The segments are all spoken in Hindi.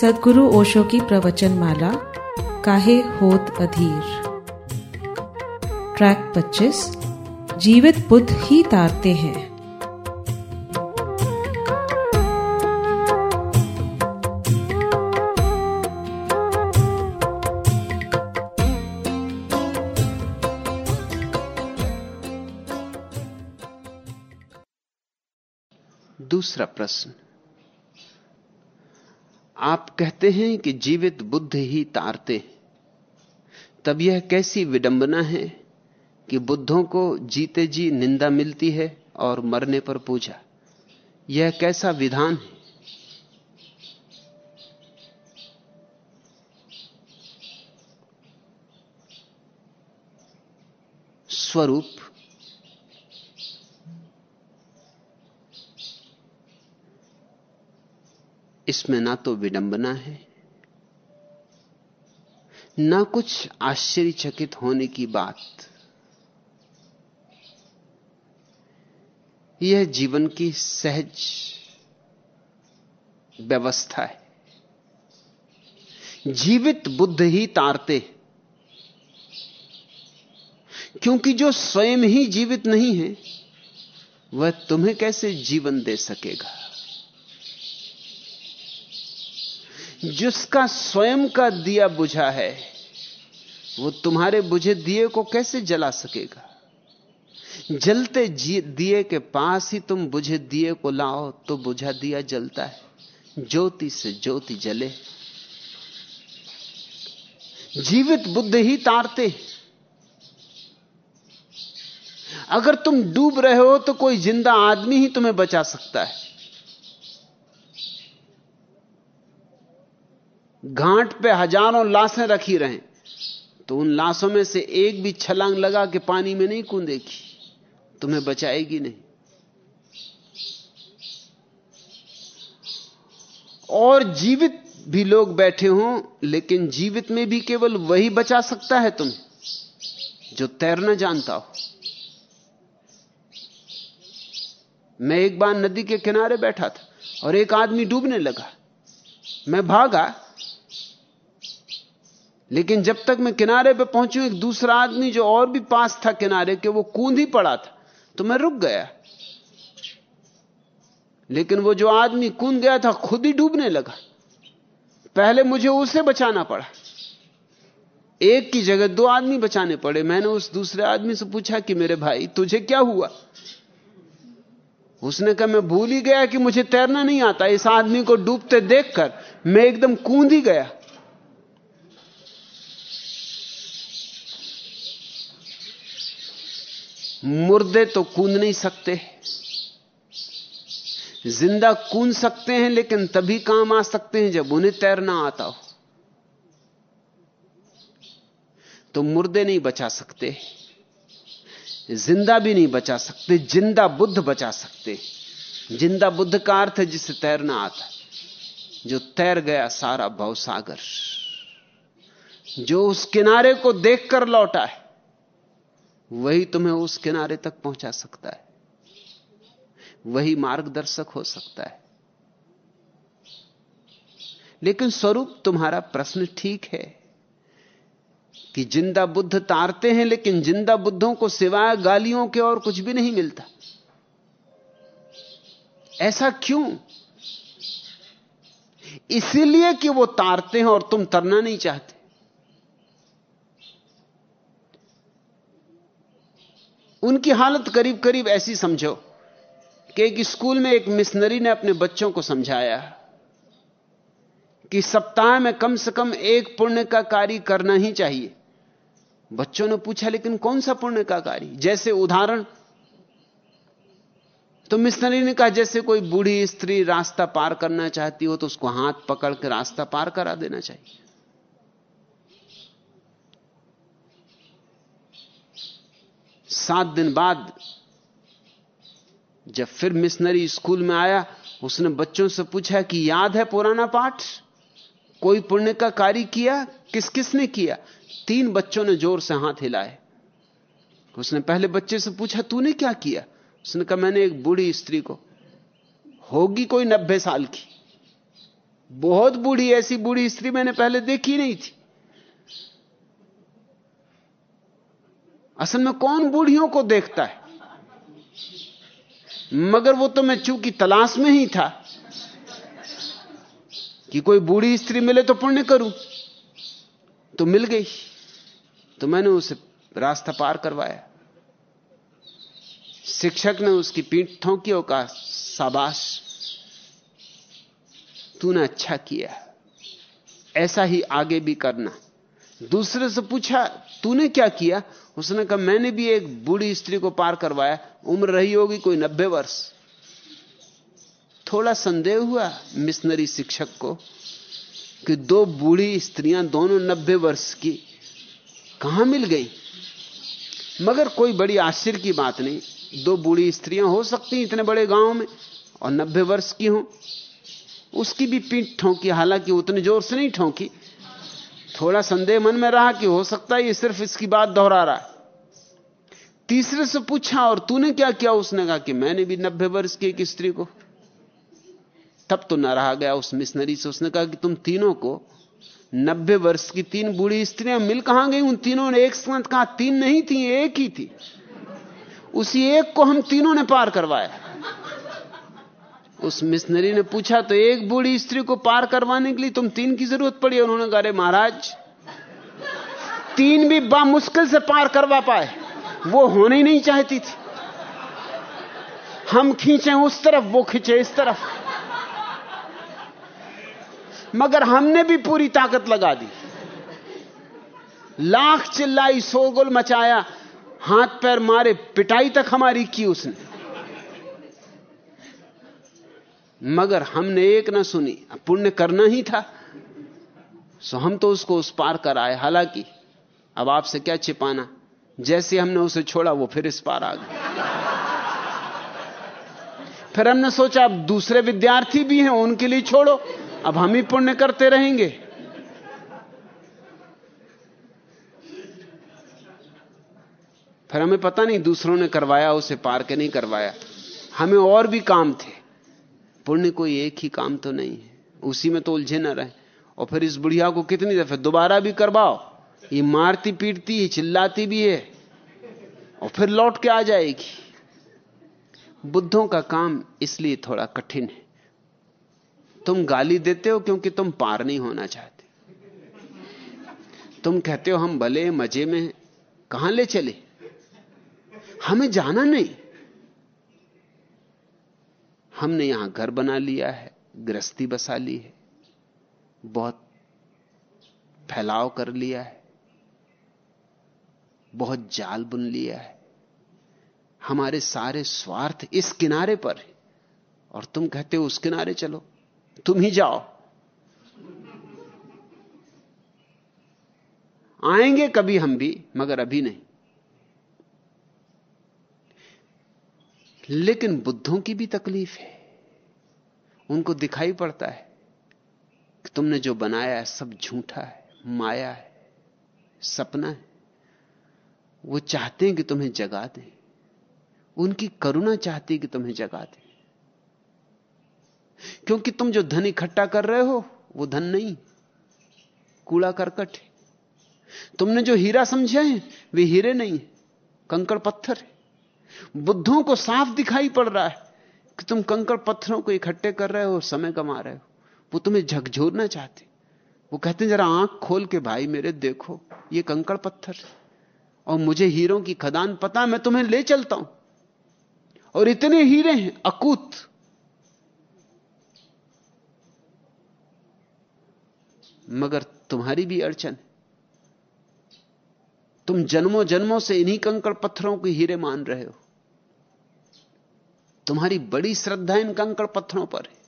सदगुरु ओशो की प्रवचन माला काहे होत अधीर? ट्रैक 25 जीवित बुद्ध ही तारते हैं। दूसरा प्रश्न आप कहते हैं कि जीवित बुद्ध ही तारते तब यह कैसी विडंबना है कि बुद्धों को जीते जी निंदा मिलती है और मरने पर पूजा? यह कैसा विधान है? स्वरूप इसमें ना तो विडंबना है, ना कुछ आश्चर्यचकित होने की बात। यह जीवन की सहज व्यवस्था है। जीवित बुद्ध ही तारते क्योंकि जो स्वयं ही जीवित नहीं है, वह तुम्हें कैसे जीवन दे सकेगा? जिसका स्वयं का दिया बुझा है, वो तुम्हारे बुझे दिए को कैसे जला सकेगा? जलते दिए के पास ही तुम बुझे दिए को लाओ तो बुझा दिया जलता है। ज्योति से ज्योति जले। जीवित बुद्ध ही तारते। अगर तुम डूब रहे हो तो कोई ज़िंदा आदमी ही तुम्हें बचा सकता है। घाट पे हज़ारों लाशें रखी रहें तो उन लाशों में से एक भी छलांग लगा के पानी में नहीं कूदेगी। तुम्हें बचाएगी नहीं। और जीवित भी लोग बैठे हों, लेकिन जीवित में भी केवल वही बचा सकता है तुम्हें, जो तैरना जानता हो। मैं एक बार नदी के किनारे बैठा था और एक आदमी डूबने लगा। मैं भागा लेकिन जब तक मैं किनारे पे पहुंचू एक दूसरा आदमी जो और भी पास था किनारे, के वो कूद ही पड़ा था तो मैं रुक गया। लेकिन वो जो आदमी कूद गया था, खुद ही डूबने लगा। पहले मुझे उसे बचाना पड़ा। एक की जगह दो आदमी बचाने पड़े। मैंने उस दूसरे आदमी से पूछा कि, मेरे भाई, तुझे क्या हुआ? उसने कहा, मैं भूल ही गया कि मुझे तैरना नहीं आता। इस आदमी को डूबते देखकर मैं एकदम कूद ही गया। मुर्दे तो कूद नहीं सकते। ज़िंदा कूद सकते हैं, लेकिन तभी काम आ सकते हैं जब उन्हें तैरना आता हो। तो मुर्दे नहीं बचा सकते, ज़िंदा भी नहीं बचा सकते, ज़िंदा बुद्ध बचा सकते। ज़िंदा बुद्ध का अर्थ है जिसे तैरना आता जो तैर गया सारा भवसागर जो उस किनारे को देखकर लौटा है वही तुम्हें उस किनारे तक पहुँचा सकता है। वही मार्गदर्शक हो सकता है। लेकिन स्वरूप तुम्हारा प्रश्न ठीक है कि ज़िंदा बुद्ध तारते हैं, लेकिन ज़िंदा बुद्धों को सिवाय गालियों के और कुछ भी नहीं मिलता। ऐसा क्यों? इसीलिए कि वो तारते हैं और तुम तरना नहीं चाहते। उनकी हालत करीब करीब ऐसी समझो कि एक स्कूल में एक मिशनरी ने अपने बच्चों को समझाया कि सप्ताह में कम से कम एक पुण्य का कार्य करना ही चाहिए। बच्चों ने पूछा, लेकिन कौन सा पुण्य का कार्य? जैसे उदाहरण तो मिशनरी ने कहा, जैसे कोई बूढ़ी स्त्री रास्ता पार करना चाहती हो तो उसको हाथ पकड़ के रास्ता पार करा देना चाहिए। सात दिन बाद जब फिर मिशनरी स्कूल में आया, उसने बच्चों से पूछा कि याद है पुराना पाठ? कोई पुण्य का कार्य किया? किस किसने किया? तीन बच्चों ने ज़ोर से हाथ हिलाए। उसने पहले बच्चे से पूछा, तूने क्या किया? उसने कहा, मैंने एक बूढ़ी स्त्री को, होगी कोई नब्बे साल की, बहुत बूढ़ी ऐसी बूढ़ी स्त्री मैंने पहले देखी नहीं थी। असल में कौन बूढ़ियों को देखता है? मगर वो तो मैं चूँकि तलाश में ही था कि कोई बूढ़ी स्त्री मिले तो पुण्य करूँ। तो मिल गई। तो मैंने उसे रास्ता पार करवाया। शिक्षक ने उसकी पीठ ठोंकी और कहा, शाबाश, तूने अच्छा किया। ऐसा ही आगे भी करना। दूसरे से पूछा, तूने क्या किया? उसने कहा, मैंने भी एक बूढ़ी स्त्री को पार करवाया, उम्र रही होगी कोई नब्बे वर्ष। थोड़ा संदेह हुआ मिशनरी शिक्षक को कि दो बूढ़ी स्त्रियाँ दोनों नब्बे वर्ष की, कहाँ मिल गई? मगर कोई बड़ी आश्चर्य की बात नहीं, दो बूढ़ी स्त्रियाँ हो सकती इतने बड़े गाँव में, और नब्बे वर्ष की हो। उसकी भी पीठ ठोंकी, हालाँकि उतने ज़ोर से नहीं ठोंकी। थोड़ा संदेह मन में रहा कि हो सकता है ये सिर्फ़ इसकी बात दोहरा रहा है। तीसरे से पूछा, और तूने क्या किया? उसने कहा कि मैंने भी नब्बे वर्ष की एक स्त्री को। तब तो न रहा गया उस मिशनरी से। उसने कहा कि तुम तीनों को नब्बे वर्ष की तीन बूढ़ी स्त्रियाँ, मिल कहाँ गई? उन तीनों ने एक साथ कहा, तीन नहीं थी, एक ही थी। उसी एक को हम तीनों ने पार करवाया। उस मिशनरी ने पूछा तो एक बूढ़ी स्त्री को पार करवाने के लिए तुम तीन की ज़रूरत पड़ी? उन्होंने कहा, अरे महाराज, तीन भी बा मुश्किल से पार करवा पाए। वो होने ही नहीं चाहती थी। हम खींचे उस तरफ़, वो खींचे इस तरफ़। मगर हमने भी पूरी ताकत लगा दी। लाख चिल्लाई शोरगुल मचाया, हाथ पैर मारे, पिटाई तक हमारी की उसने। मगर हमने एक ना सुनी पुण्य करना ही था। सो हम तो उसको उस पार कर आए हालाँकि, अब आपसे क्या छिपाना? जैसे हमने उसे छोड़ा, वो फिर इस पार आ गया। फिर हमने सोचा, अब दूसरे विद्यार्थी भी हैं, उनके लिए छोड़ो। अब हम ही पुण्य करते रहेंगे। फिर हमें पता नहीं, दूसरों ने करवाया, उसे पार के नहीं करवाया। हमें और भी काम थे। पुण्य कोई एक ही काम तो नहीं है। उसी में तो उलझे ना रहे। और फिर इस बुढ़िया को कितनी दफे, दोबारा भी करवाओ। ये मारती पीटती है चिल्लाती भी है। और फिर लौट के आ जाएगी। बुद्धों का काम इसलिए थोड़ा कठिन है। तुम गाली देते हो क्योंकि तुम पार नहीं होना चाहते। तुम कहते हो, हम भले मज़े में कहाँ ले चले? हमें जाना नहीं। हमने यहाँ घर बना लिया है, गृहस्थी बसा ली है, बहुत फैलाव कर लिया है। बहुत जाल बुन लिया है। हमारे सारे स्वार्थ इस किनारे पर और तुम कहते हो, उस किनारे चलो। तुम ही जाओ। आएँगे कभी हम भी, मगर अभी नहीं। लेकिन बुद्धों की भी तकलीफ़ है। उनको दिखाई पड़ता है कि तुमने जो बनाया है, सब झूठा है, माया है, सपना है। वो चाहते हैं कि तुम्हें जगा दें। उनकी करुणा चाहती है कि तुम्हें जगा दें। क्योंकि तुम जो धन इकट्ठा कर रहे हो, वो धन नहीं, कूड़ा करकट है। तुमने जो हीरा समझे हैं, वे हीरे नहीं कंकड़ पत्थर है। बुद्धों को साफ़ दिखाई पड़ रहा है कि तुम कंकड़ पत्थरों को इकट्ठे कर रहे हो समय कमा रहे हो। वो तुम्हें झकझोरना चाहते वो कहते हैं, जरा आँख खोल के भाई मेरे, देखो, ये कंकड़ पत्थर और मुझे हीरों की खदान पता मैं तुम्हें ले चलता हूँ। और इतने हीरे हैं, अकूत। मगर तुम्हारी भी अड़चन तुम जन्मों जन्मों से इन्हीं कंकड़ पत्थरों को हीरे मान रहे हो। तुम्हारी बड़ी श्रद्धा इन कंकड़ पत्थरों पर है।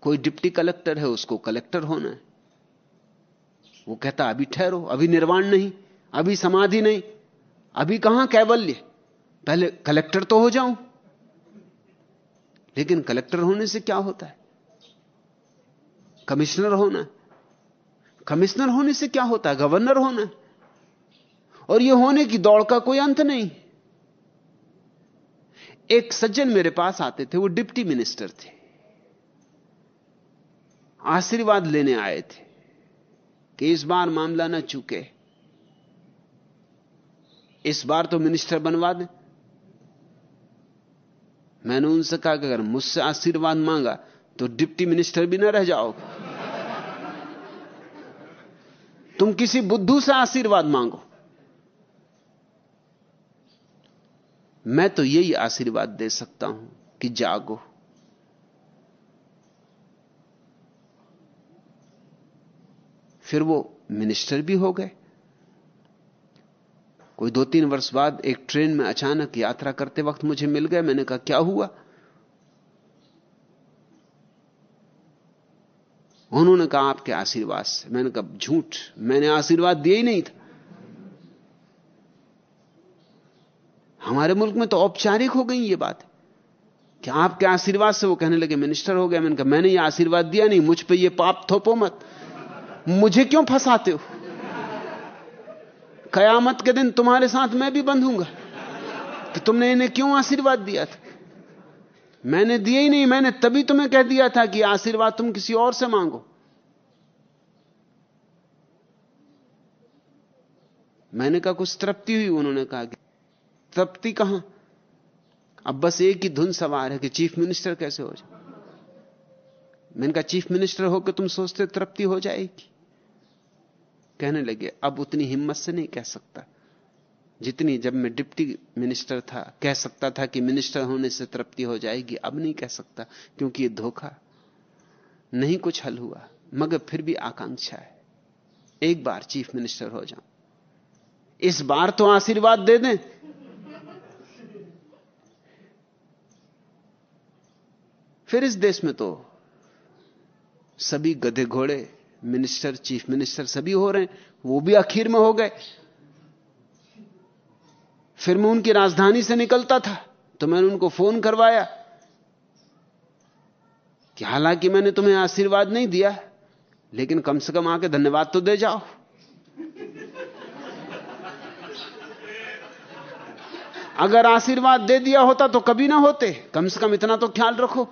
कोई डिप्टी कलेक्टर है, उसको कलेक्टर होना है। वो कहता, अभी ठहरो, अभी निर्वाण नहीं, अभी समाधि नहीं, अभी कहाँ कैवल्य? पहले कलेक्टर तो हो जाऊँ। लेकिन कलेक्टर होने से क्या होता है? कमिश्नर होना कमिश्नर होने से क्या होता है? गवर्नर होना और यह होने की दौड़ का कोई अंत नहीं। एक सज्जन मेरे पास आते थे, वो डिप्टी मिनिस्टर थे। आशीर्वाद लेने आए थे। कि इस बार मामला ना चूके। इस बार तो मिनिस्टर बनवा दे। मैंने उनसे कहा कि अगर मुझसे आशीर्वाद मांगा तो डिप्टी मिनिस्टर भी ना रह जाओगे तुम किसी बुद्धू से आशीर्वाद मांगो। मैं तो यही आशीर्वाद दे सकता हूँ कि जागो। फिर वो मिनिस्टर भी हो गए। कोई दो तीन वर्ष बाद एक ट्रेन में अचानक यात्रा करते वक्त मुझे मिल गए, मैंने कहा, क्या हुआ? उन्होंने कहा, आपके आशीर्वाद से। मैंने कहा, झूठ, मैंने आशीर्वाद दिया ही नहीं था। हमारे मुल्क में तो औपचारिक हो गई ये बात। कि आपके आशीर्वाद से वो कहने लगे मिनिस्टर हो गया? मैंने कहा, मैंने ये आशीर्वाद दिया नहीं, मुझ पे ये पाप थोपो मत। मुझे क्यों फंसाते हो? कयामत के दिन तुम्हारे साथ मैं भी बंधूँगा। तो तुमने इन्हें क्यों आशीर्वाद दिया था? मैंने दिया ही नहीं, मैंने तभी तुम्हें कह दिया था कि आशीर्वाद तुम किसी और से मांगो। मैंने कहा, कुछ तृप्ति हुई, उन्होंने कहा कि तृप्ति कहाँ? अब बस एक ही धुन सवार है कि चीफ मिनिस्टर कैसे हो जाए? मैंने कहा, चीफ मिनिस्टर होकर तुम सोचते तृप्ति हो जाएगी। कहने लगे, अब उतनी हिम्मत से नहीं कह सकता। जितनी जब मैं डिप्टी मिनिस्टर था, कह सकता था कि मिनिस्टर होने से तृप्ति हो जाएगी, अब नहीं कह सकता, क्योंकि ये धोखा। नहीं कुछ हल हुआ, मगर फिर भी आकांक्षा है। एक बार चीफ मिनिस्टर हो जाऊँ। इस बार तो आशीर्वाद दे दें। फिर इस देश में तो सभी गधे घोड़े मिनिस्टर, चीफ मिनिस्टर सभी हो रहे हैं, वो भी आखिर में हो गए। फिर मैं उनकी राजधानी से निकलता था तो मैंने उनको फ़ोन करवाया कि हालाँकि मैंने तुम्हें आशीर्वाद नहीं दिया, लेकिन कम से कम आके धन्यवाद तो दे जाओ। अगर आशीर्वाद दे दिया होता तो कभी ना होते, कम से कम इतना तो ख्याल रखो।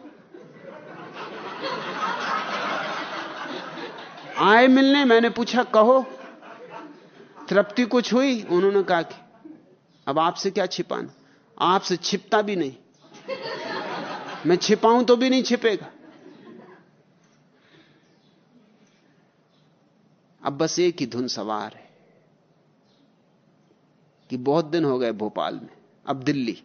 आए मिलने, मैंने पूछा, कहो। तृप्ति कुछ हुई? उन्होंने कहा कि, अब आपसे क्या छिपाना? आपसे छिपता भी नहीं। मैं छिपाऊं तो भी नहीं छिपेगा। अब बस एक ही धुन सवार है कि बहुत दिन हो गए भोपाल में, अब दिल्ली।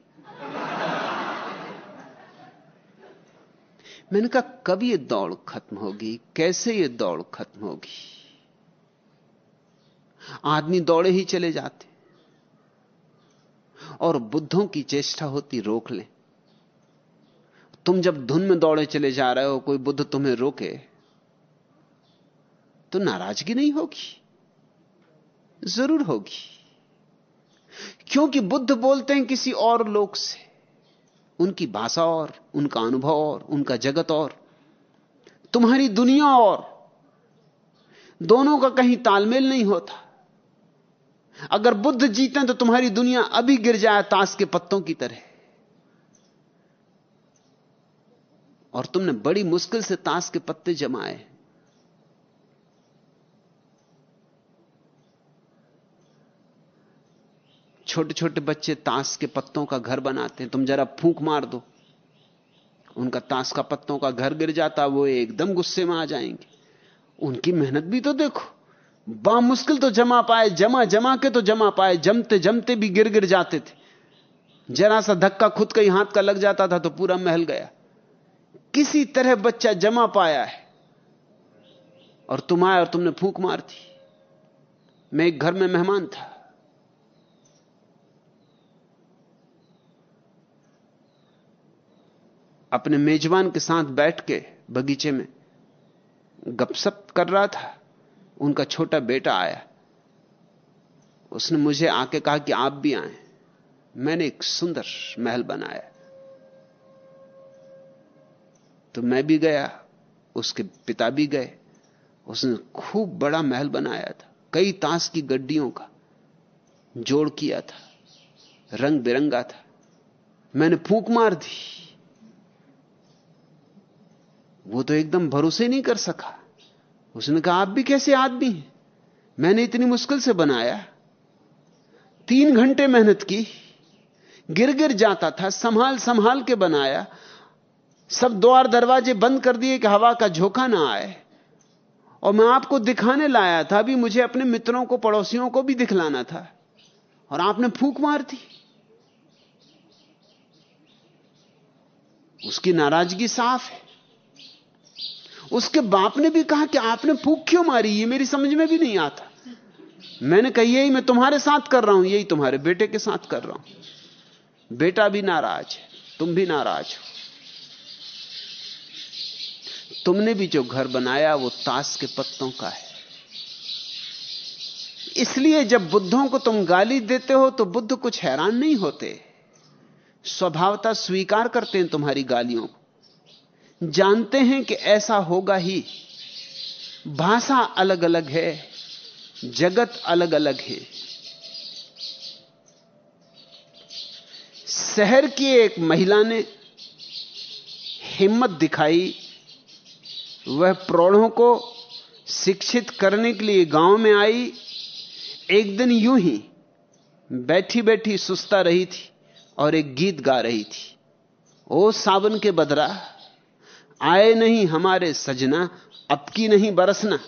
मैंने कहा, कब ये दौड़ खत्म होगी? कैसे ये दौड़ खत्म होगी? आदमी दौड़े ही चले जाते और बुद्धों की चेष्टा होती, रोक लें। तुम जब धुन में दौड़े चले जा रहे हो, कोई बुद्ध तुम्हें रोके तो नाराज़गी नहीं होगी? ज़रूर होगी। क्योंकि बुद्ध बोलते हैं किसी और लोक से। उनकी भाषा और, उनका अनुभव और, उनका जगत और। तुम्हारी दुनिया और। दोनों का कहीं तालमेल नहीं होता। अगर बुद्ध जीते तो तुम्हारी दुनिया अभी गिर जाए ताश के पत्तों की तरह। और तुमने बड़ी मुश्किल से ताश के पत्ते जमाए। छोटे छोटे बच्चे ताश के पत्तों का घर बनाते हैं। तुम जरा फूंक मार दो। उनका ताश का पत्तों का घर गिर जाता, वो एकदम गुस्से में आ जाएँगे। उनकी मेहनत भी तो देखो। बा मुश्किल तो जमा पाए, जमा जमा के तो जमा पाए, जमते जमते भी गिर गिर जाते थे। जरा सा धक्का खुद का हाथ का लग जाता था तो पूरा महल गया। किसी तरह बच्चा जमा पाया है। और तुम आए और तुमने फूंक मार दी। मैं एक घर में मेहमान था। अपने मेजबान के साथ बैठ के बगीचे में गपसप कर रहा था। उनका छोटा बेटा आया। उसने मुझे आके कहा कि आप भी आए। मैंने एक सुंदर महल बनाया। तो मैं भी गया, उसके पिता भी गए। उसने खूब बड़ा महल बनाया था। कई ताश की गड्डियों का जोड़ किया था। रंग बिरंगा था। मैंने फूक मार दी। वो तो एकदम भरोसे नहीं कर सका। उसने कहा, आप भी कैसे आदमी हैं? मैंने इतनी मुश्किल से बनाया। तीन घंटे मेहनत की गिर गिर जाता था संभाल संभाल के बनाया। सब द्वार दरवाजे बंद कर दिए कि हवा का झोंका ना आए। और मैं आपको दिखाने लाया था, अभी मुझे अपने मित्रों को, पड़ोसियों को भी दिखलाना था। और आपने फूक मार दी। उसकी नाराज़गी साफ़ है। उसके बाप ने भी कहा कि आपने फूक क्यों मारी? ये मेरी समझ में भी नहीं आता। मैंने कहा, यही मैं तुम्हारे साथ कर रहा हूँ, यही तुम्हारे बेटे के साथ कर रहा हूँ। बेटा भी नाराज़ है, तुम भी नाराज़ हो। तुमने भी जो घर बनाया, वो ताश के पत्तों का है। इसलिए जब बुद्धों को तुम गाली देते हो तो बुद्ध कुछ हैरान नहीं होते। स्वभावता स्वीकार करते हैं तुम्हारी गालियों को। जानते हैं कि ऐसा होगा ही। भाषा अलग अलग है, जगत अलग अलग है। शहर की एक महिला ने हिम्मत दिखाई, वह प्रौढ़ों को शिक्षित करने के लिए गाँव में आई। एक दिन यूँ ही बैठी बैठी सुस्ता रही थी और एक गीत गा रही थी। ओ सावन के बदरा आए नहीं हमारे सजना, अब की नहीं बरसना।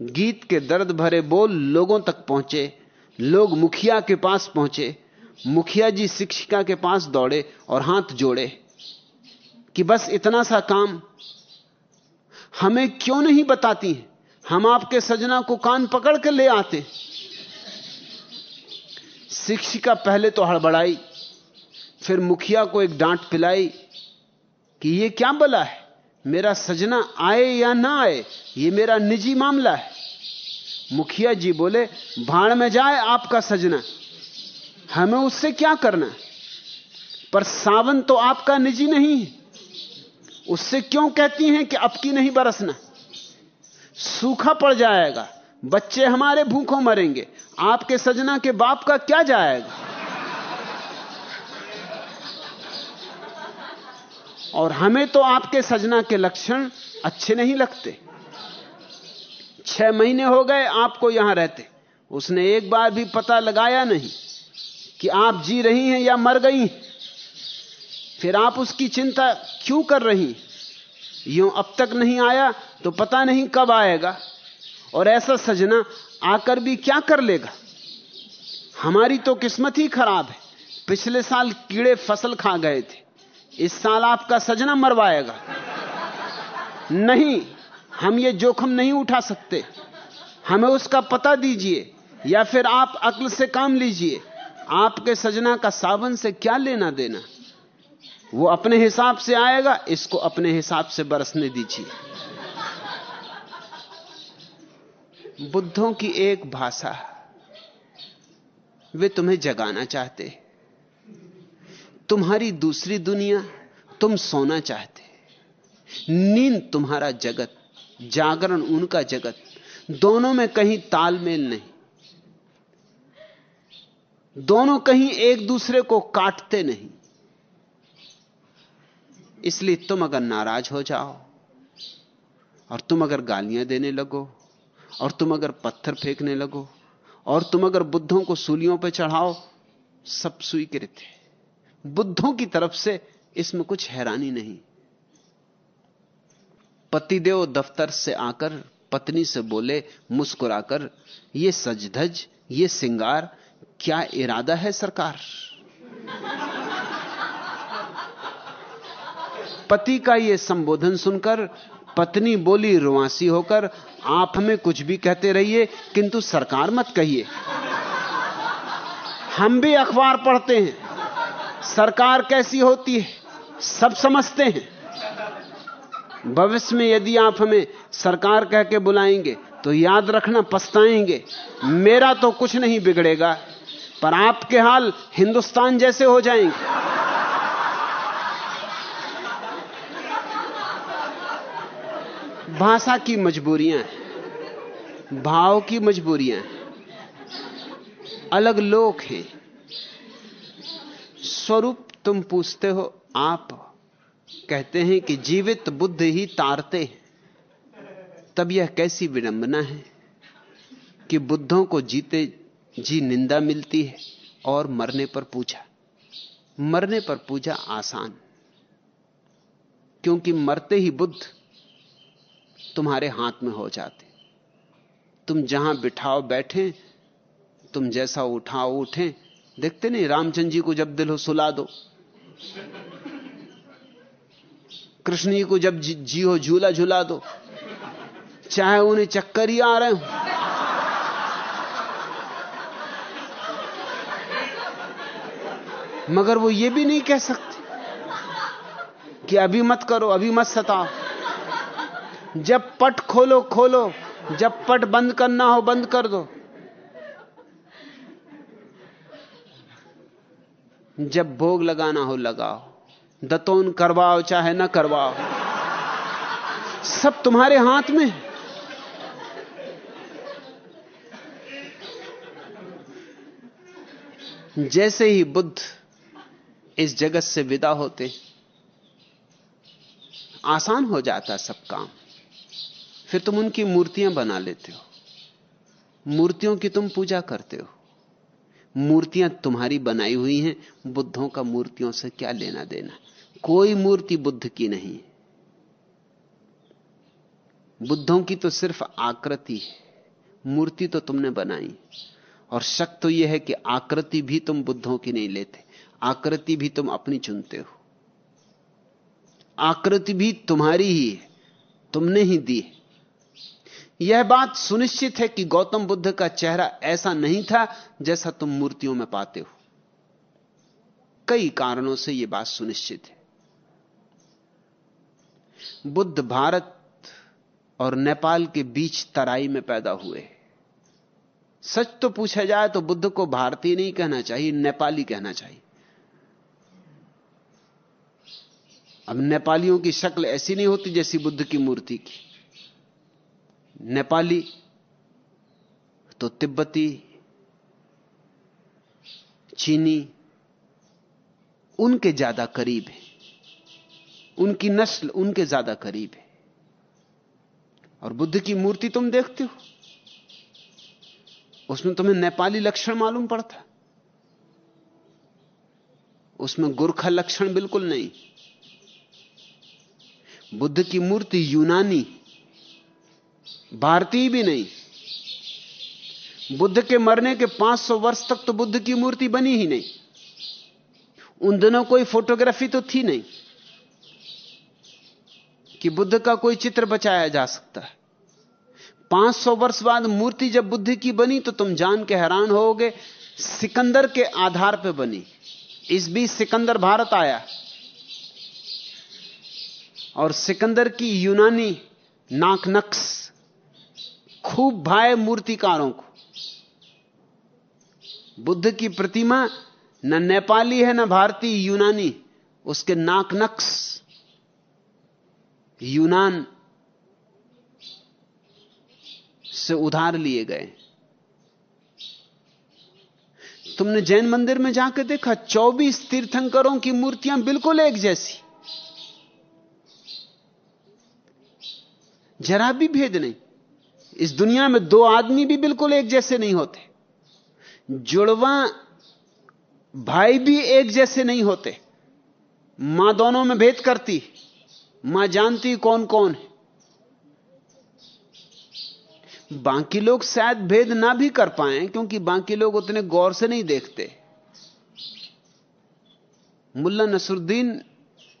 गीत के दर्द भरे बोल लोगों तक पहुँचे, लोग मुखिया के पास पहुँचे, मुखिया जी शिक्षिका के पास दौड़े और हाथ जोड़े कि बस इतना सा काम हमें क्यों नहीं बताती हम आपके सजना को कान पकड़ कर ले आते शिक्षिका पहले तो हड़बड़ाई, फिर मुखिया को एक डांट पिलाई कि यह क्या बला है? मेरा सजना आए या ना आए यह मेरा निजी मामला है। मुखिया जी बोले, भाड़ में जाए आपका सजना। हमें उससे क्या करना पर सावन तो आपका निजी नहीं है। उससे क्यों कहती हैं कि अब की नहीं बरसना? सूखा पड़ जाएगा, बच्चे हमारे भूखों मरेंगे, आपके सजना के बाप का क्या जाएगा? और हमें तो आपके सजना के लक्षण अच्छे नहीं लगते। छह महीने हो गए आपको यहाँ रहते। उसने एक बार भी पता लगाया नहीं कि आप जी रही हैं या मर गई फिर आप उसकी चिंता क्यों कर रही यूँ अब तक नहीं आया तो पता नहीं कब आएगा। और ऐसा सजना आकर भी क्या कर लेगा? हमारी तो किस्मत ही खराब है। पिछले साल कीड़े फ़सल खा गए थे। इस साल आपका सजना मरवाएगा। नहीं, हम ये जोखम नहीं उठा सकते। हमें उसका पता दीजिए, या फिर आप अक्ल से काम लीजिए। आपके सजना का सावन से क्या लेना देना? वो अपने हिसाब से आएगा, इसको अपने हिसाब से बरसने दीजिए। बुद्धों की एक भाषा वे तुम्हें जगाना चाहते तुम्हारी दूसरी दुनिया तुम सोना चाहते नींद तुम्हारा जगत, जागरण उनका जगत, दोनों में कहीं तालमेल नहीं। दोनों कहीं एक दूसरे को काटते नहीं। इसलिए तुम अगर नाराज़ हो जाओ, और तुम अगर गालियाँ देने लगो, और तुम अगर पत्थर फेंकने लगो, और तुम अगर बुद्धों को सूलियों पर चढ़ाओ, सब स्वीकृत है। बुद्धों की तरफ़ से इसमें कुछ हैरानी नहीं। पतिदेव दफ्तर से आकर, पत्नी से बोले, मुस्कुराकर, ये सजधज, ये सिंगार, क्या इरादा है सरकार? पति का यह संबोधन सुनकर, पत्नी बोली, रुआसी होकर, आप हमें कुछ भी कहते रहिए, किंतु सरकार मत कहिए। हम भी अखबार पढ़ते हैं। सरकार कैसी होती है? सब समझते हैं। भविष्य में यदि आप हमें सरकार कह के बुलाएँगे तो याद रखना, पछताएँगे। मेरा तो कुछ नहीं बिगड़ेगा, पर आपके हाल हिंदुस्तान जैसे हो जाएँगे। भाषा की मजबूरियाँ भाव की मजबूरियाँ अलग लोग हैं। स्वरूप तुम पूछते हो, आप कहते हैं कि जीवित बुद्ध ही तारते तब यह कैसी विडंबना है कि बुद्धों को जीते जी निंदा मिलती है और मरने पर पूजा। मरने पर पूजा आसान, क्योंकि मरते ही बुद्ध तुम्हारे हाथ में हो जाते। तुम जहाँ बिठाओ बैठे, तुम जैसा उठाओ उठे देखते नहीं रामचंद्र जी को जब दिल हो सुला दो। कृष्ण जी को जब जी हो झूला झूला दो। चाहे उन्हें चक्कर ही आ रहे हो। मगर वो ये भी नहीं कह सकते कि अभी मत करो, अभी मत सताओ। जब पट खोलो खोलो। जब पट बंद करना हो, बंद कर दो। जब भोग लगाना हो लगाओ, दतोन करवाओ चाहे ना करवाओ। सब तुम्हारे हाथ में। जैसे ही बुद्ध इस जगत से विदा होते, आसान हो जाता सब काम। फिर तुम उनकी मूर्तियाँ बना लेते हो। मूर्तियों की तुम पूजा करते हो। मूर्तियाँ तुम्हारी बनाई हुई हैं, बुद्धों का मूर्तियों से क्या लेना देना? कोई मूर्ति बुद्ध की नहीं बुद्धों की तो सिर्फ़ आकृति है। मूर्ति तो तुमने बनाई। और शक तो यह है कि आकृति भी तुम बुद्धों की नहीं लेते। आकृति भी तुम अपनी चुनते हो। आकृति भी तुम्हारी ही है। तुमने ही दी है। यह बात सुनिश्चित है कि गौतम बुद्ध का चेहरा ऐसा नहीं था जैसा तुम मूर्तियों में पाते हो। कई कारणों से यह बात सुनिश्चित है। बुद्ध भारत और नेपाल के बीच तराई में पैदा हुए। सच तो पूछा जाए तो बुद्ध को भारतीय नहीं कहना चाहिए, नेपाली कहना चाहिए। अब नेपालियों की शक्ल ऐसी नहीं होती जैसी बुद्ध की मूर्ति की। नेपाली तो तिब्बती, चीनी, उनके ज़्यादा करीब है। उनकी नस्ल उनके ज़्यादा करीब है। और बुद्ध की मूर्ति तुम देखते हो? उसमें तुम्हें नेपाली लक्षण मालूम पड़ता। उसमें गुरखा लक्षण बिल्कुल नहीं। बुद्ध की मूर्ति यूनानी भारतीय भी नहीं। बुद्ध के मरने के 500 वर्ष तक तो बुद्ध की मूर्ति बनी ही नहीं। उन दिनों कोई फोटोग्राफी तो थी नहीं कि बुद्ध का कोई चित्र बचाया जा सकता है। 500 वर्ष बाद मूर्ति जब बुद्ध की बनी तो तुम जान के हैरान होगे, सिकंदर के आधार पर बनी। इस बीच सिकंदर भारत आया। और सिकंदर की यूनानी नाक नक्स खूब भाए मूर्तिकारों को। बुद्ध की प्रतिमा न नेपाली है, न भारतीय, यूनानी, उसके नाक नक्स, यूनान से उधार लिए गए। तुमने जैन मंदिर में जाकर देखा 24 तीर्थंकरों की मूर्तियाँ बिल्कुल एक जैसी। जरा भी भेद नहीं। इस दुनिया में दो आदमी भी बिल्कुल एक जैसे नहीं होते। जुड़वा भाई भी एक जैसे नहीं होते। माँ दोनों में भेद करती माँ जानती कौन कौन है। बाकी लोग शायद भेद ना भी कर पाए, क्योंकि बाकी लोग उतने गौर से नहीं देखते। मुल्ला नसरुद्दीन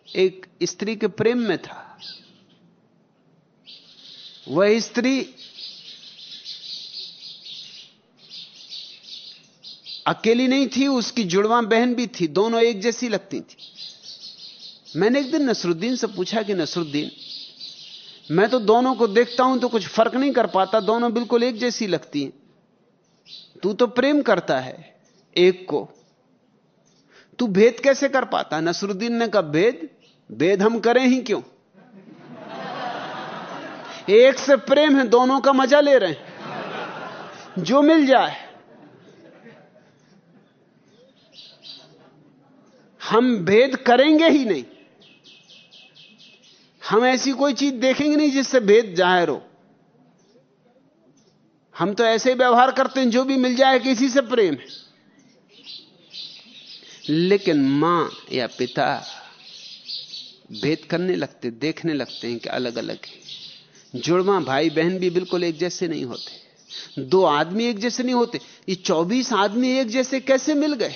एक स्त्री के प्रेम में था। वह स्त्री अकेली नहीं थी, उसकी जुड़वा बहन भी थी, दोनों एक जैसी लगती थी। मैंने एक दिन नसरुद्दीन से पूछा कि नसरुद्दीन, मैं तो दोनों को देखता हूँ तो कुछ फ़र्क नहीं कर पाता, दोनों बिल्कुल एक जैसी लगती हैं। तू तो प्रेम करता है, एक को। तू भेद कैसे कर पाता? नसरुद्दीन ने कहा, भेद? भेद हम करें ही क्यों? एक से प्रेम है, दोनों का मज़ा ले रहे हैं। जो मिल जाए। हम भेद करेंगे ही नहीं। हम ऐसी कोई चीज़ देखेंगे नहीं जिससे भेद ज़ाहिर हो। हम तो ऐसे ही व्यवहार करते हैं, जो भी मिल जाए किसी से प्रेम है। लेकिन माँ या पिता भेद करने लगते, देखने लगते हैं कि अलग अलग है। जुड़वा भाई बहन भी बिल्कुल एक जैसे नहीं होते। दो आदमी एक जैसे नहीं होते। ये चौबीस आदमी एक जैसे कैसे मिल गए?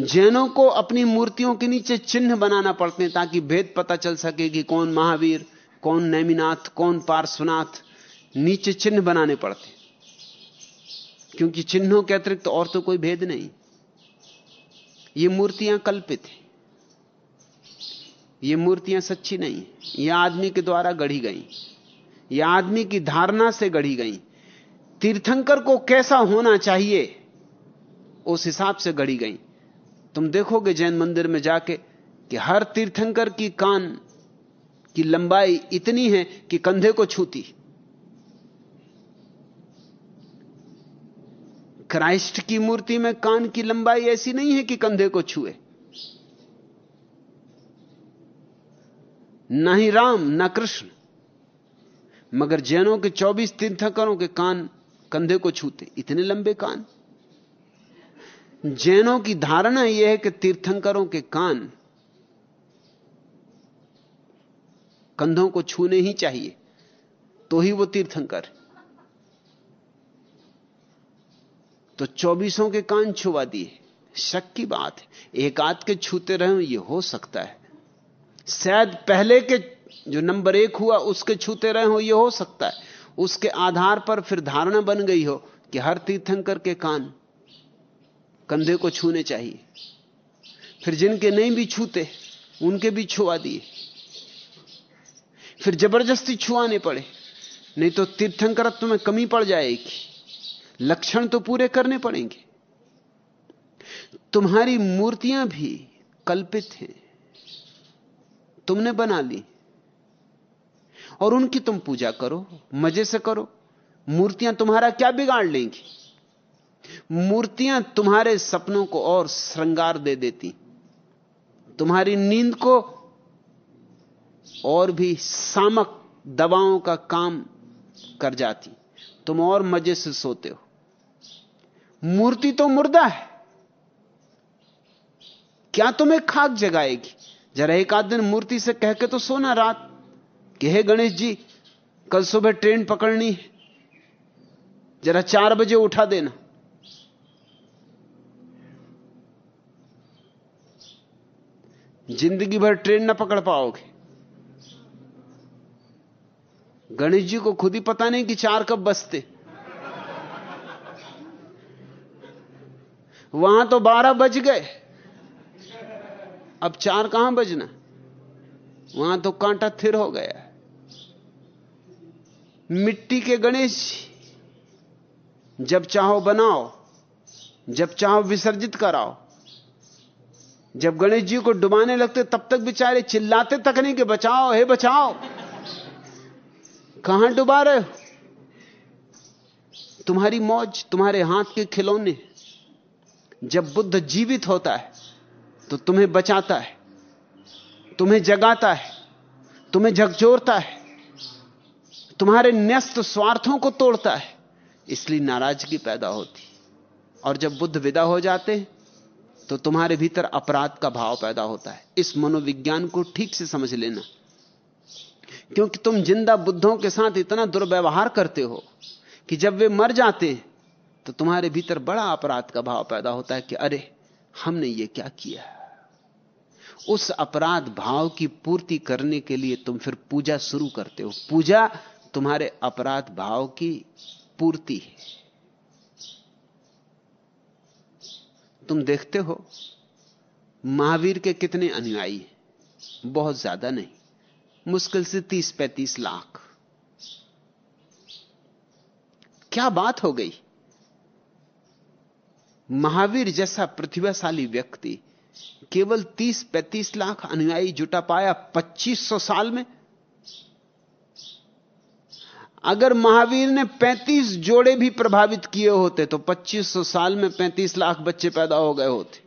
जैनों को अपनी मूर्तियों के नीचे चिन्ह बनाना पड़ते हैं ताकि भेद पता चल सके कि कौन महावीर, कौन नैमिनाथ, कौन पार्श्वनाथ नीचे चिन्ह बनाने पड़ते क्योंकि चिन्हों के अतिरिक्त तो और तो कोई भेद नहीं। ये मूर्तियाँ कल्पित हैं। ये मूर्तियाँ सच्ची नहीं यह आदमी के द्वारा गढ़ी गई। यह आदमी की धारणा से गढ़ी गई। तीर्थंकर को कैसा होना चाहिए, उस हिसाब से गढ़ी गई। तुम देखोगे जैन मंदिर में जाके कि हर तीर्थंकर की कान की लंबाई इतनी है कि कंधे को छूती। क्राइस्ट की मूर्ति में कान की लंबाई ऐसी नहीं है कि कंधे को छुए। ना ही राम, ना कृष्ण, मगर जैनों के 24 तीर्थंकरों के कान कंधे को छूते। इतने लंबे कान। जैनों की धारणा यह है कि तीर्थंकरों के कान कंधों को छूने ही चाहिए तो ही वो तीर्थंकर। तो चौबीसों के कान छुआ दिए। शक की बात है, एक आध के छूते रहे, ये हो सकता है। शायद पहले के जो नंबर एक हुआ, उसके छूते रहे हो, ये हो सकता है। उसके आधार पर फिर धारणा बन गई हो कि हर तीर्थंकर के कान कंधे को छूने चाहिए। फिर जिनके नहीं भी छूते, उनके भी छुआ दिए। फिर ज़बरदस्ती छुआने पड़े, नहीं तो तीर्थंकरत्व में कमी पड़ जाएगी। लक्षण तो पूरे करने पड़ेंगे। तुम्हारी मूर्तियाँ भी कल्पित हैं। तुमने बना ली। और उनकी तुम पूजा करो, मज़े से करो। मूर्तियाँ तुम्हारा क्या बिगाड़ लेंगी? मूर्तियाँ तुम्हारे सपनों को और श्रृंगार दे देती। तुम्हारी नींद को और भी सामक दवाओं का काम कर जाती। तुम और मज़े से सोते हो। मूर्ति तो मुर्दा है। क्या तुम्हें खाक जगाएगी? जरा एक आध दिन मूर्ति से कह के तो सोना रात। कि हे गणेश जी, कल सुबह ट्रेन पकड़नी है। जरा चार बजे उठा देना। ज़िंदगी भर ट्रेन ना पकड़ पाओगे। गणेश जी को खुद ही पता नहीं कि चार कब बसते। वहाँ तो बारह बज गए। अब चार कहाँ बजना? वहाँ तो कांटा थिर हो गया। मिट्टी के गणेश जब चाहो बनाओ, जब चाहो विसर्जित कराओ। जब गणेश जी को डुबाने लगते, तब तक बेचारे चिल्लाते तक नहीं कि, बचाओ, हे बचाओ। कहाँ डुबा रहे हो? तुम्हारी मौज, तुम्हारे हाथ के खिलौने, जब बुद्ध जीवित होता है तो तुम्हें बचाता है, तुम्हें जगाता है, तुम्हें झकझोरता है, तुम्हारे न्यस्त स्वार्थों को तोड़ता है, इसलिए नाराज़गी पैदा होती। और जब बुद्ध विदा हो जाते हैं तो तुम्हारे भीतर अपराध का भाव पैदा होता है। इस मनोविज्ञान को ठीक से समझ लेना। क्योंकि तुम ज़िंदा बुद्धों के साथ इतना दुर्व्यवहार करते हो कि जब वे मर जाते हैं तो तुम्हारे भीतर बड़ा अपराध का भाव पैदा होता है कि अरे, हमने ये क्या किया? उस अपराध भाव की पूर्ति करने के लिए तुम फिर पूजा शुरू करते हो। पूजा तुम्हारे अपराध भाव की पूर्ति है। तुम देखते हो, महावीर के कितने अनुयायी बहुत ज़्यादा नहीं, मुश्किल से तीस पैंतीस लाख। क्या बात हो गई? महावीर जैसा प्रतिभाशाली व्यक्ति केवल तीस पैंतीस लाख अनुयायी जुटा पाया पच्चीस सौ साल में? अगर महावीर ने 35 जोड़े भी प्रभावित किए होते तो 2500 साल में 35 लाख बच्चे पैदा हो गए होते।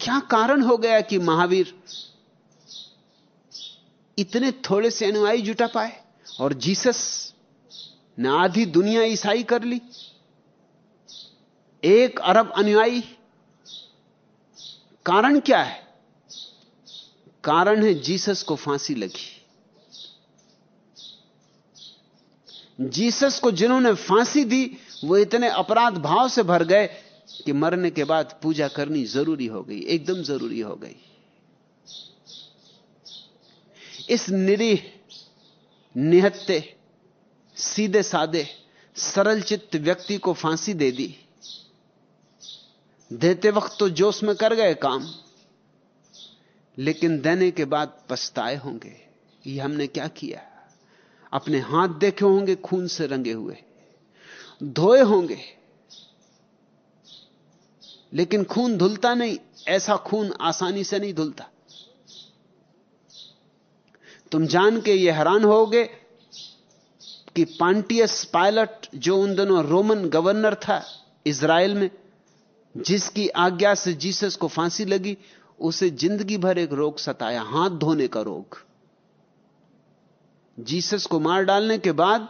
क्या कारण हो गया कि महावीर इतने थोड़े से अनुयायी जुटा पाए और जीसस ने आधी दुनिया ईसाई कर ली? एक अरब अनुयायी, कारण क्या है? कारण है जीसस को फांसी लगी। जीसस को जिन्होंने फांसी दी, वो इतने अपराध भाव से भर गए कि मरने के बाद पूजा करनी ज़रूरी हो गई, एकदम ज़रूरी हो गई। इस निरीह, निहत्ते सीधे सादे सरल चित्त व्यक्ति को फांसी दे दी। देते वक्त तो जोश में कर गए काम। लेकिन देने के बाद पछताए होंगे ये हमने क्या किया। अपने हाथ देखे होंगे, खून से रंगे हुए, धोए होंगे। लेकिन खून धुलता नहीं, ऐसा खून आसानी से नहीं धुलता। तुम जान के ये हैरान होगे कि पांटियस पायलट, जो उन दिनों रोमन गवर्नर था इसराइल में, जिसकी आज्ञा से जीसस को फांसी लगी उसे ज़िंदगी भर एक रोग सताया, हाथ धोने का रोग। जीसस को मार डालने के बाद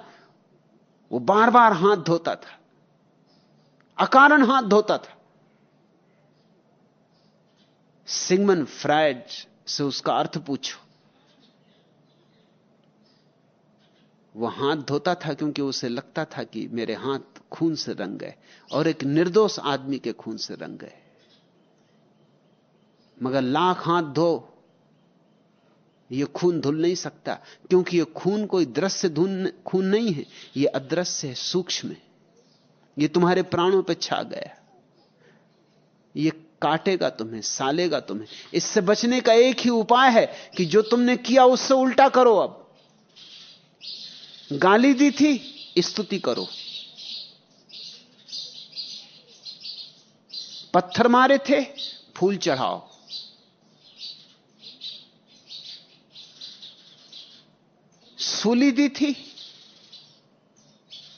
वो बार बार हाथ धोता था। अकारण हाथ धोता था। सिगमन फ्राइड से उसका अर्थ पूछो। वो हाथ धोता था क्योंकि उसे लगता था कि मेरे हाथ खून से रंग गए और एक निर्दोष आदमी के खून से रंग गए। मगर लाख हाथ धो। यह खून धुल नहीं सकता, क्योंकि यह खून कोई दृश्य धुन, खून नहीं है यह अदृश्य है, सूक्ष्म है। यह तुम्हारे प्राणों पर छा गया। यह काटेगा तुम्हें, सालेगा तुम्हें। इससे बचने का एक ही उपाय है कि जो तुमने किया उससे उल्टा करो अब। गाली दी थी, स्तुति करो। पत्थर मारे थे, फूल चढ़ाओ। सूली दी थी।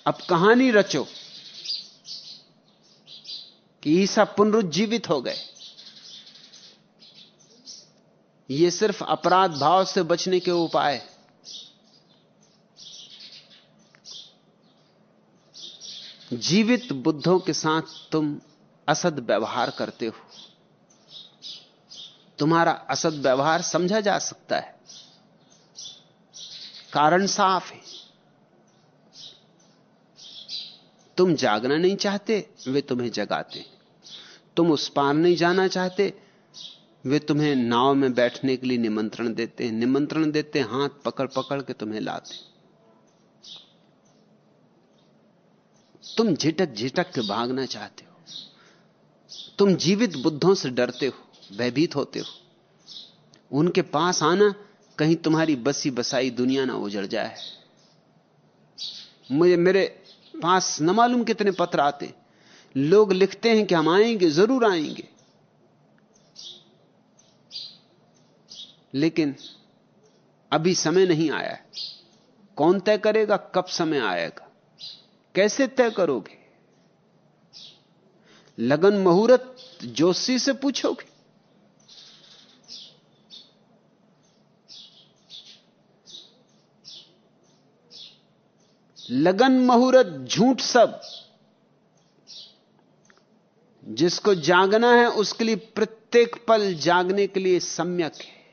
अब कहानी रचो कि ईसा पुनरुज्जीवित हो गए। ये सिर्फ़ अपराध भाव से बचने के उपाय। जीवित बुद्धों के साथ तुम असद व्यवहार करते हो। तुम्हारा असद व्यवहार समझा जा सकता है। कारण साफ़ है। तुम जागना नहीं चाहते, वे तुम्हें जगाते। तुम उस पार नहीं जाना चाहते, वे तुम्हें नाव में बैठने के लिए निमंत्रण देते हैं। निमंत्रण देते हाथ पकड़ पकड़ के तुम्हें लाते। तुम झिटक झिटक के भागना चाहते हो। तुम जीवित बुद्धों से डरते हो, भयभीत होते हो। उनके पास आना कहीं तुम्हारी बसी बसाई दुनिया ना उजड़ जाए। मुझे, मेरे पास न मालूम कितने पत्र आते। लोग लिखते हैं कि हम आएँगे, ज़रूर आएँगे। लेकिन अभी समय नहीं आया है। कौन तय करेगा, कब समय आएगा? कैसे तय करोगे? लगन मुहूर्त जोशी से पूछोगे? लगन मुहूर्त झूठ सब। जिसको जागना है, उसके लिए प्रत्येक पल जागने के लिए सम्यक है।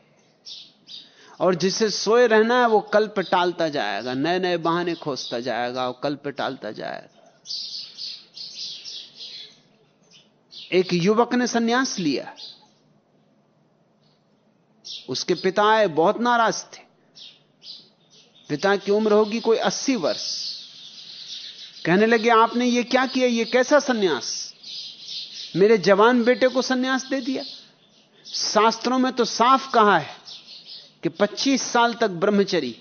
और जिसे सोए रहना है, वो कल पे टालता जाएगा नए नए बहाने खोजता जाएगा और कल पे टालता जाएगा। एक युवक ने सन्यास लिया। उसके पिता आए, बहुत नाराज़ थे। पिता की उम्र होगी कोई अस्सी वर्ष। कहने लगे, आपने ये क्या किया? ये कैसा सन्यास? मेरे जवान बेटे को सन्यास दे दिया। शास्त्रों में तो साफ़ कहा है कि 25 साल तक ब्रह्मचरी,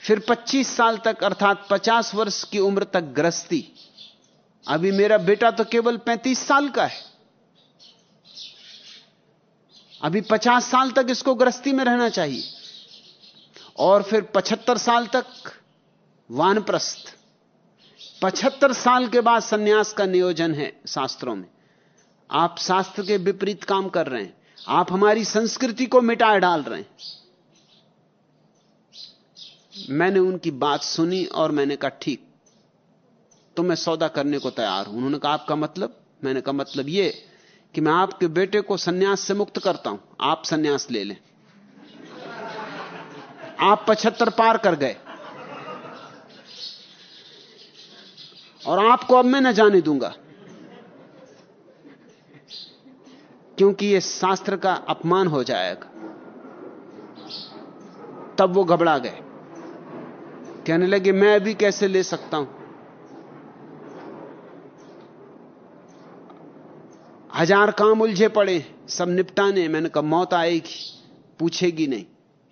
फिर 25 साल तक अर्थात 50 वर्ष की उम्र तक ग्रस्ती अभी मेरा बेटा तो केवल 35 साल का है। अभी 50 साल तक इसको ग्रस्ती में रहना चाहिए और फिर 75 साल तक वानप्रस्थ। 75 साल के बाद सन्यास का नियोजन है शास्त्रों में। आप शास्त्र के विपरीत काम कर रहे हैं। आप हमारी संस्कृति को मिटा डाल रहे हैं। मैंने उनकी बात सुनी और मैंने कहा, ठीक तो मैं सौदा करने को तैयार हूँ। उन्होंने कहा, आपका मतलब? मैंने कहा मतलब यह कि मैं आपके बेटे को सन्यास से मुक्त करता हूँ। आप सन्यास ले लें। आप पचहत्तर पार कर गए। और आपको अब मैं न जाने दूँगा। क्योंकि यह शास्त्र का अपमान हो जाएगा। तब वो घबरा गए। कहने लगे, मैं अभी कैसे ले सकता हूँ? हज़ार काम उलझे पड़े, सब निपटाने। मैंने कहा, मौत आएगी। पूछेगी नहीं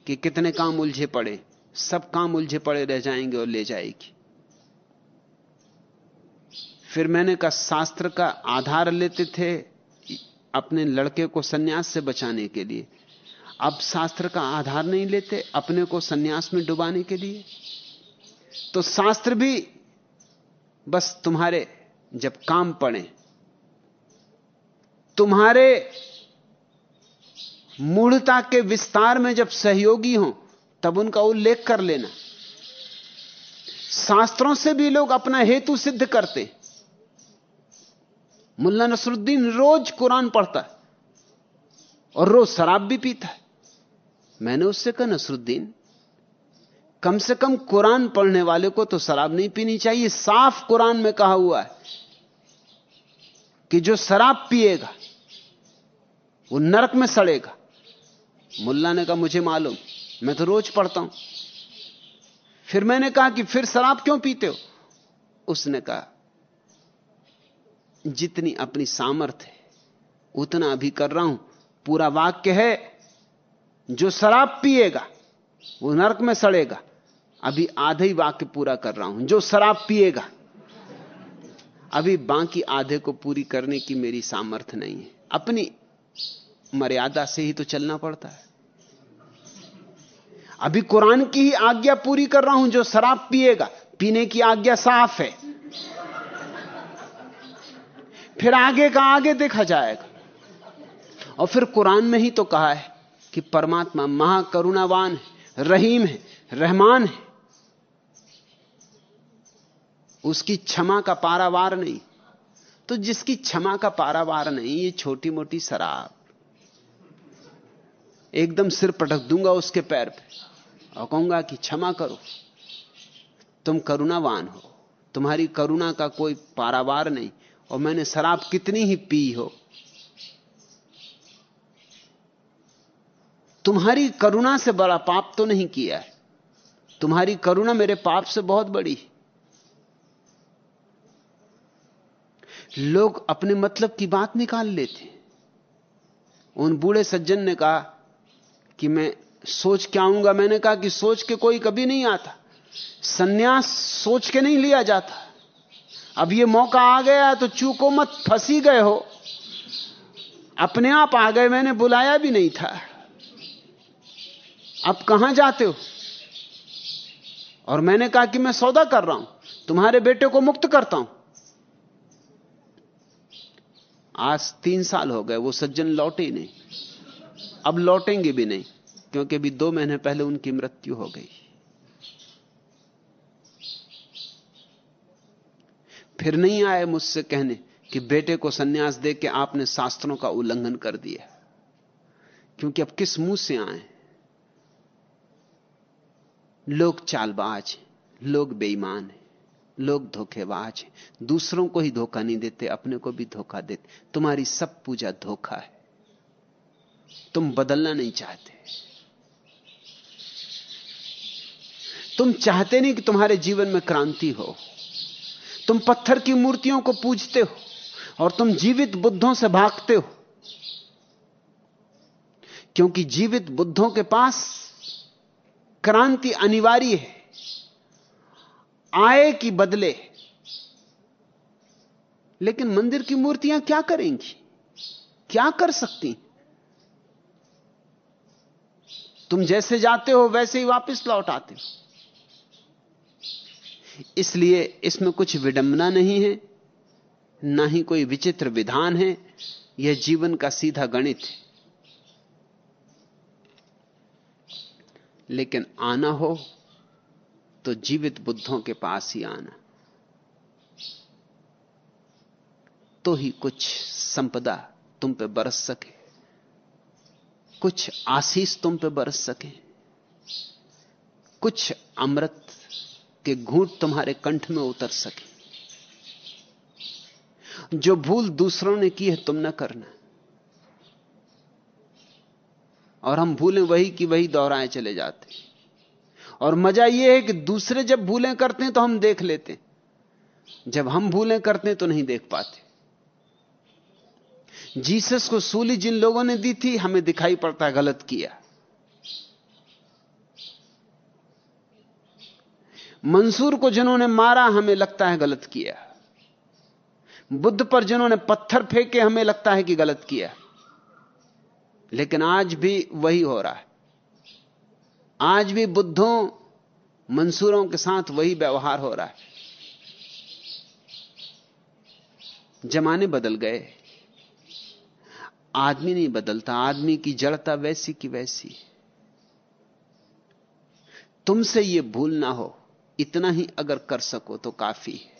कि कितने काम उलझे पड़े। सब काम उलझे पड़े रह जाएँगे और ले जाएगी। फिर मैंने कहा, शास्त्र का आधार लेते थे अपने लड़के को सन्यास से बचाने के लिए। अब शास्त्र का आधार नहीं लेते अपने को सन्यास में डुबाने के लिए। तो शास्त्र भी बस तुम्हारे जब काम पड़े, तुम्हारे मूढ़ता के विस्तार में जब सहयोगी हो, तब उनका उल्लेख कर लेना। शास्त्रों से भी लोग अपना हेतु सिद्ध करते। मुल्ला नसरुद्दीन रोज कुरान पढ़ता है और रोज शराब भी पीता है। मैंने उससे कहा, नसरुद्दीन, कम से कम कुरान पढ़ने वाले को तो शराब नहीं पीनी चाहिए। साफ़ कुरान में कहा हुआ है कि जो शराब पिएगा, वो नरक में सड़ेगा। मुल्ला ने कहा, मुझे मालूम, मैं तो रोज पढ़ता हूँ। फिर मैंने कहा कि फिर शराब क्यों पीते हो? उसने कहा जितनी अपनी सामर्थ्य उतना अभी कर रहा हूँ। पूरा वाक्य है, जो शराब पिएगा, वो नरक में सड़ेगा। अभी आधे ही वाक्य पूरा कर रहा हूँ, जो शराब पिएगा, अभी बाकी आधे को पूरी करने की मेरी सामर्थ्य नहीं है। अपनी मर्यादा से ही तो चलना पड़ता है। अभी कुरान की ही आज्ञा पूरी कर रहा हूँ, जो शराब पिएगा, पीने की आज्ञा साफ़ है। फिर आगे का आगे देखा जाएगा। और फिर कुरान में ही तो कहा है कि परमात्मा महाकरुणावान है, रहीम है, रहमान है। उसकी क्षमा का पारावार नहीं। तो जिसकी क्षमा का पारावार नहीं, ये छोटी मोटी शराब। एकदम सिर पटक दूँगा उसके पैर पे और कहूँगा कि क्षमा करो। तुम करुणावान हो। तुम्हारी करुणा का कोई पारावार नहीं। और मैंने शराब कितनी ही पी हो। तुम्हारी करुणा से बड़ा पाप तो नहीं किया है। तुम्हारी करुणा मेरे पाप से बहुत बड़ी लोग अपने मतलब की बात निकाल लेते उन बूढ़े सज्जन ने कहा कि मैं सोच के आऊँगा? मैंने कहा कि सोच के कोई कभी नहीं आता। सन्यास सोच के नहीं लिया जाता। अब ये मौका आ गया तो चूको मत, फंसी गए हो। अपने आप आ गए, मैंने बुलाया भी नहीं था। अब कहाँ जाते हो? और मैंने कहा कि मैं सौदा कर रहा हूँ, तुम्हारे बेटे को मुक्त करता हूँ। आज तीन साल हो गए, वो सज्जन लौटे नहीं। अब लौटेंगे भी नहीं, क्योंकि अभी दो महीने पहले उनकी मृत्यु हो गई। फिर नहीं आए मुझसे कहने कि बेटे को सन्यास दे के आपने शास्त्रों का उल्लंघन कर दिया। क्योंकि अब किस मुँह से आए? लोग चालबाज हैं, लोग बेईमान हैं, लोग धोखेबाज हैं। दूसरों को ही धोखा नहीं देते, अपने को भी धोखा देते। तुम्हारी सब पूजा धोखा है। तुम बदलना नहीं चाहते। तुम चाहते नहीं कि तुम्हारे जीवन में क्रांति हो। तुम पत्थर की मूर्तियों को पूजते हो और तुम जीवित बुद्धों से भागते हो। क्योंकि जीवित बुद्धों के पास क्रांति अनिवार्य है। आए कि बदले। लेकिन मंदिर की मूर्तियाँ क्या करेंगी? क्या कर सकती तुम जैसे जाते हो, वैसे ही वापस लौट आते हो। इसलिए इसमें कुछ विडंबना नहीं है, ना ही कोई विचित्र विधान है। यह जीवन का सीधा गणित है। लेकिन आना हो तो जीवित बुद्धों के पास ही आना। तो ही कुछ संपदा तुम पे बरस सके। कुछ आशीष तुम पे बरस सके। कुछ अमृत के घूट तुम्हारे कंठ में उतर सके। जो भूल दूसरों ने की है, तुम ना करना। और हम भूलें वही कि वही दोहराए चले जाते। और मज़ा यह है कि दूसरे जब भूलें करते हैं तो हम देख लेते जब हम भूलें करते हैं तो नहीं देख पाते। जीसस को सूली जिन लोगों ने दी थी, हमें दिखाई पड़ता, गलत किया। मंसूर को जिन्होंने मारा, हमें लगता है गलत किया। बुद्ध पर जिन्होंने पत्थर फेंके, हमें लगता है कि गलत किया। लेकिन आज भी वही हो रहा है। आज भी बुद्धों, मंसूरों के साथ वही व्यवहार हो रहा है। जमाने बदल गए। आदमी नहीं बदलता, आदमी की जड़ता वैसी की वैसी। तुमसे यह भूल ना हो। इतना ही अगर कर सको तो काफ़ी है।